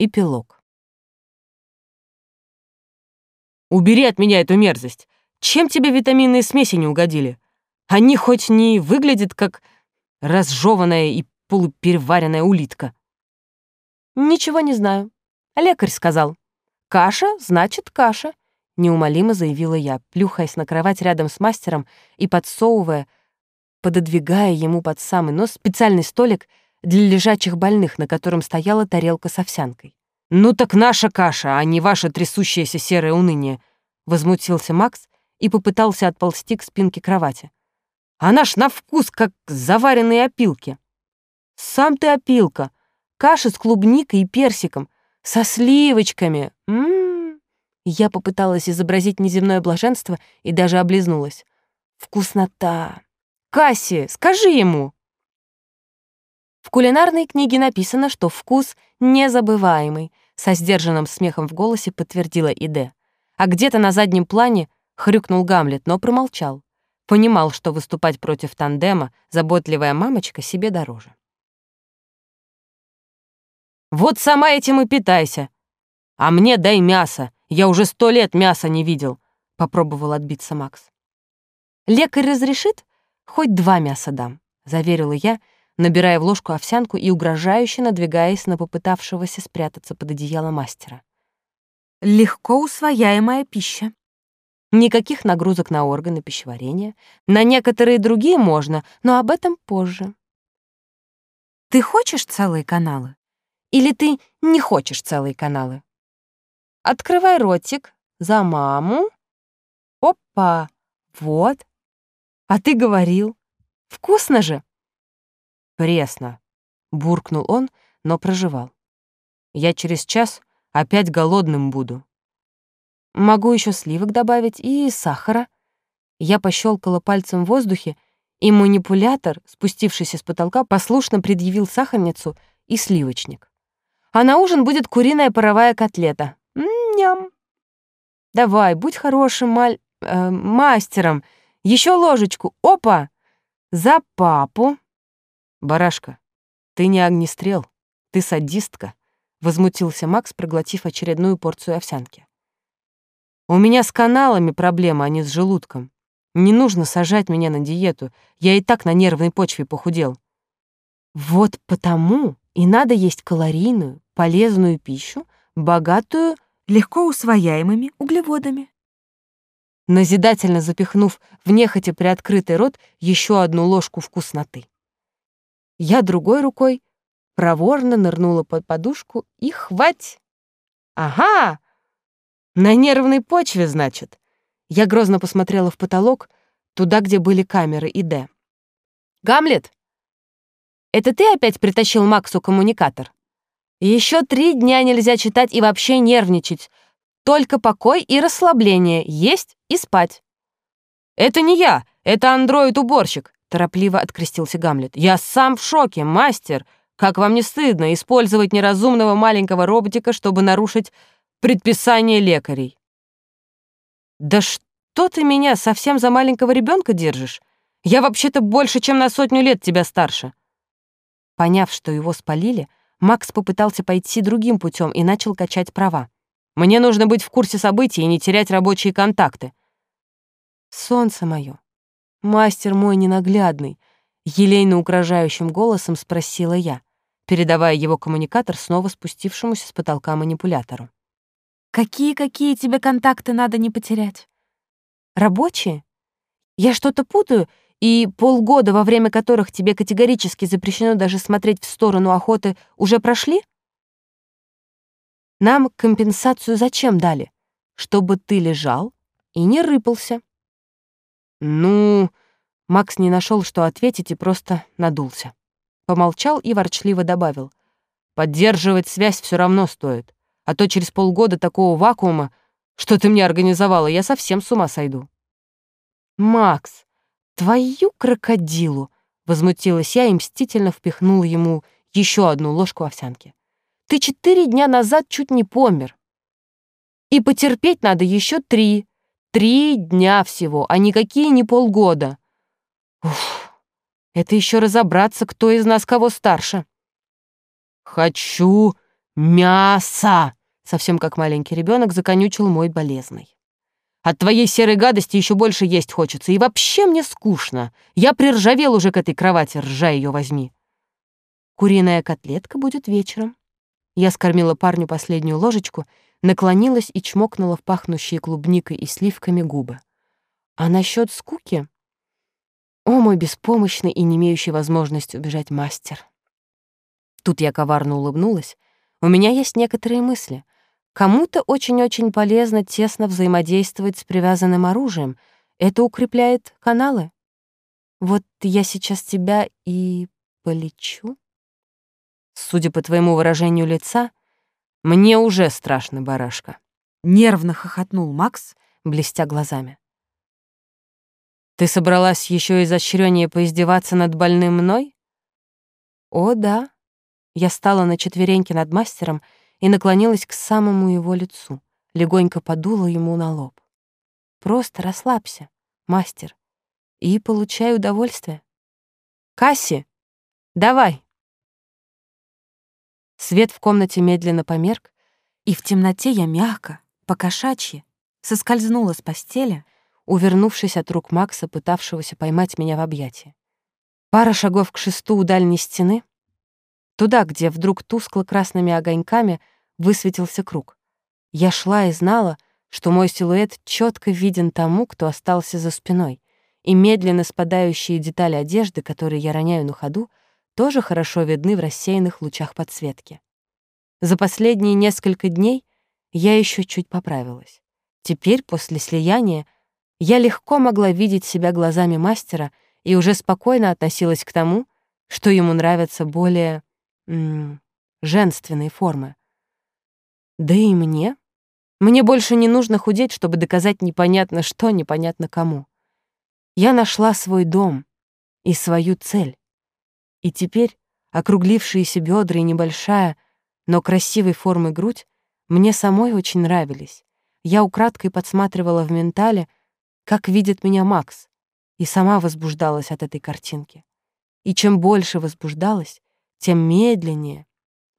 Эпилог. «Убери от меня эту мерзость! Чем тебе витаминные смеси не угодили? Они хоть не выглядят как разжеванная и полупереваренная улитка». «Ничего не знаю. Лекарь сказал. Каша значит каша», — неумолимо заявила я, плюхаясь на кровать рядом с мастером и подсовывая, пододвигая ему под самый нос специальный столик для лежачих больных, на котором стояла тарелка с овсянкой. «Ну так наша каша, а не ваше трясущееся серое уныние», — возмутился Макс и попытался отползти к спинке кровати. «Она ж на вкус, как заваренные опилки». «Сам ты опилка. Каша с клубникой и персиком, со сливочками. М-м-м». Я попыталась изобразить неземное блаженство и даже облизнулась. «Вкуснота! Касси, скажи ему!» В кулинарной книге написано, что вкус незабываемый, со сдержанным смехом в голосе подтвердила Иде. А где-то на заднем плане хрюкнул Гамлет, но промолчал. Понимал, что выступать против тандема заботливая мамочка себе дороже. «Вот сама этим и питайся. А мне дай мясо. Я уже сто лет мяса не видел», — попробовал отбиться Макс. «Лекарь разрешит? Хоть два мяса дам», — заверила я, — набирая в ложку овсянку и угрожающе надвигаясь на попытавшегося спрятаться под одеяло мастера. Легко усвояемая пища. Никаких нагрузок на органы пищеварения. На некоторые другие можно, но об этом позже. Ты хочешь целые каналы? Или ты не хочешь целые каналы? Открывай ротик за маму. Опа, вот. А ты говорил. Вкусно же. «Пресно», — буркнул он, но проживал. «Я через час опять голодным буду». «Могу еще сливок добавить и сахара». Я пощелкала пальцем в воздухе, и манипулятор, спустившийся с потолка, послушно предъявил сахарницу и сливочник. А на ужин будет куриная паровая котлета. Ням. Давай, будь хорошим маль... Э, мастером. Еще ложечку. Опа! За папу. «Барашка, ты не огнестрел, ты садистка», — возмутился Макс, проглотив очередную порцию овсянки. «У меня с каналами проблема, а не с желудком. Не нужно сажать меня на диету, я и так на нервной почве похудел». «Вот потому и надо есть калорийную, полезную пищу, богатую легко усвояемыми углеводами». Назидательно запихнув в нехотя приоткрытый рот еще одну ложку вкусноты. Я другой рукой проворно нырнула под подушку и хвать. Ага! На нервной почве, значит. Я грозно посмотрела в потолок, туда, где были камеры и Д. «Гамлет, это ты опять притащил Максу коммуникатор? Еще три дня нельзя читать и вообще нервничать. Только покой и расслабление, есть и спать». «Это не я, это андроид-уборщик. Торопливо открестился Гамлет. «Я сам в шоке, мастер! Как вам не стыдно использовать неразумного маленького роботика, чтобы нарушить предписание лекарей?» «Да что ты меня совсем за маленького ребенка держишь? Я вообще-то больше, чем на сотню лет тебя старше». Поняв, что его спалили, Макс попытался пойти другим путем и начал качать права. «Мне нужно быть в курсе событий и не терять рабочие контакты». «Солнце мое, «Мастер мой ненаглядный», — елейно угрожающим голосом спросила я, передавая его коммуникатор снова спустившемуся с потолка манипулятору. «Какие-какие тебе контакты надо не потерять? Рабочие? Я что-то путаю, и полгода, во время которых тебе категорически запрещено даже смотреть в сторону охоты, уже прошли? Нам компенсацию зачем дали? Чтобы ты лежал и не рыпался. «Ну...» Макс не нашел, что ответить, и просто надулся. Помолчал и ворчливо добавил. «Поддерживать связь все равно стоит. А то через полгода такого вакуума, что ты мне организовала, я совсем с ума сойду». «Макс, твою крокодилу!» Возмутилась я и мстительно впихнула ему еще одну ложку овсянки. «Ты четыре дня назад чуть не помер. И потерпеть надо еще три, Три дня всего, а никакие не полгода. Уф, это еще разобраться, кто из нас кого старше. «Хочу «Мясо!» — совсем как маленький ребенок законючил мой болезный. «От твоей серой гадости еще больше есть хочется, и вообще мне скучно. Я приржавел уже к этой кровати, ржа ее возьми». «Куриная котлетка будет вечером». Я скормила парню последнюю ложечку, наклонилась и чмокнула в пахнущие клубникой и сливками губы. А насчет скуки? О, мой беспомощный и не имеющий возможности убежать мастер. Тут я коварно улыбнулась. У меня есть некоторые мысли. Кому-то очень-очень полезно тесно взаимодействовать с привязанным оружием. Это укрепляет каналы. Вот я сейчас тебя и полечу. Судя по твоему выражению лица, мне уже страшно, барашка. Нервно хохотнул Макс, блестя глазами. Ты собралась еще изощреннее поиздеваться над больным мной? О, да. Я стала на четвереньки над мастером и наклонилась к самому его лицу, легонько подула ему на лоб. Просто расслабься, мастер, и получай удовольствие. Касси, давай. Свет в комнате медленно померк, и в темноте я мягко, покошачьи, соскользнула с постели, увернувшись от рук Макса, пытавшегося поймать меня в объятия. Пара шагов к шесту у дальней стены, туда, где вдруг тускло-красными огоньками высветился круг. Я шла и знала, что мой силуэт четко виден тому, кто остался за спиной, и медленно спадающие детали одежды, которые я роняю на ходу, тоже хорошо видны в рассеянных лучах подсветки. За последние несколько дней я еще чуть поправилась. Теперь, после слияния, я легко могла видеть себя глазами мастера и уже спокойно относилась к тому, что ему нравятся более женственные формы. Да и мне. Мне больше не нужно худеть, чтобы доказать непонятно что, непонятно кому. Я нашла свой дом и свою цель. И теперь округлившиеся бедра и небольшая, но красивой формы грудь мне самой очень нравились. Я украдкой подсматривала в ментале, как видит меня Макс, и сама возбуждалась от этой картинки. И чем больше возбуждалась, тем медленнее,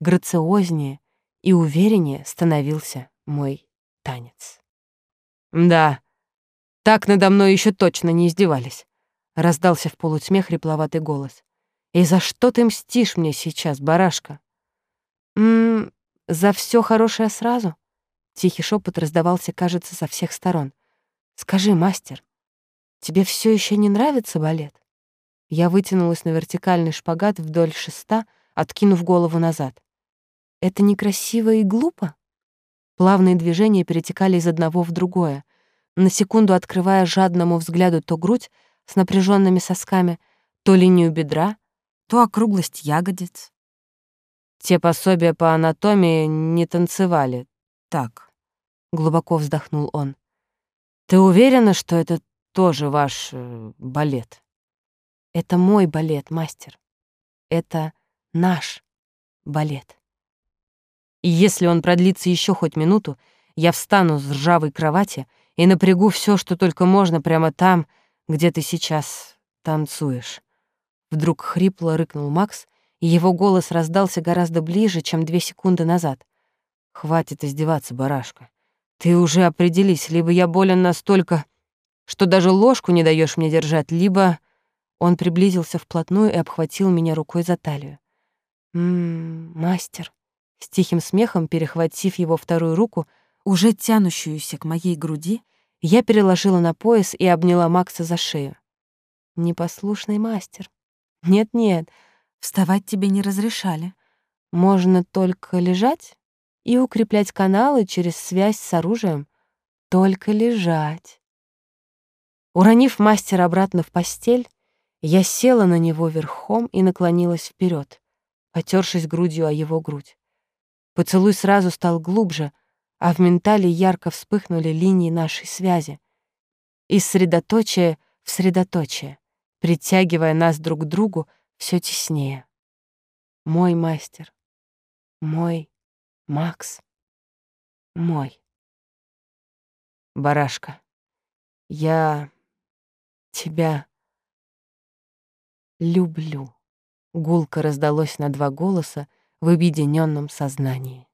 грациознее и увереннее становился мой танец. «Да, так надо мной еще точно не издевались», — раздался в полутьме хрипловатый голос. И за что ты мстишь мне сейчас, барашка? М за все хорошее сразу. Тихий шепот раздавался, кажется, со всех сторон. Скажи, мастер, тебе все еще не нравится балет? Я вытянулась на вертикальный шпагат вдоль шеста, откинув голову назад. Это некрасиво и глупо? Плавные движения перетекали из одного в другое, на секунду открывая жадному взгляду то грудь с напряженными сосками, то линию бедра, то округлость ягодиц. Те пособия по анатомии не танцевали. Так, глубоко вздохнул он. Ты уверена, что это тоже ваш э, балет? Это мой балет, мастер. Это наш балет. И если он продлится еще хоть минуту, я встану с ржавой кровати и напрягу все, что только можно прямо там, где ты сейчас танцуешь. Вдруг хрипло рыкнул Макс, и его голос раздался гораздо ближе, чем две секунды назад. «Хватит издеваться, барашка. Ты уже определись, либо я болен настолько, что даже ложку не даешь мне держать, либо...» Он приблизился вплотную и обхватил меня рукой за талию. «Ммм, мастер». С тихим смехом, перехватив его вторую руку, уже тянущуюся к моей груди, я переложила на пояс и обняла Макса за шею. «Непослушный мастер, нет-нет, вставать тебе не разрешали. Можно только лежать и укреплять каналы через связь с оружием. Только лежать. Уронив мастера обратно в постель, я села на него верхом и наклонилась вперед, потершись грудью о его грудь. Поцелуй сразу стал глубже, а в ментале ярко вспыхнули линии нашей связи. Из средоточия в средоточие притягивая нас друг к другу все теснее. Мой мастер, мой Макс, мой. Барашка, я тебя люблю. Гулко раздалось на два голоса в объединенном сознании.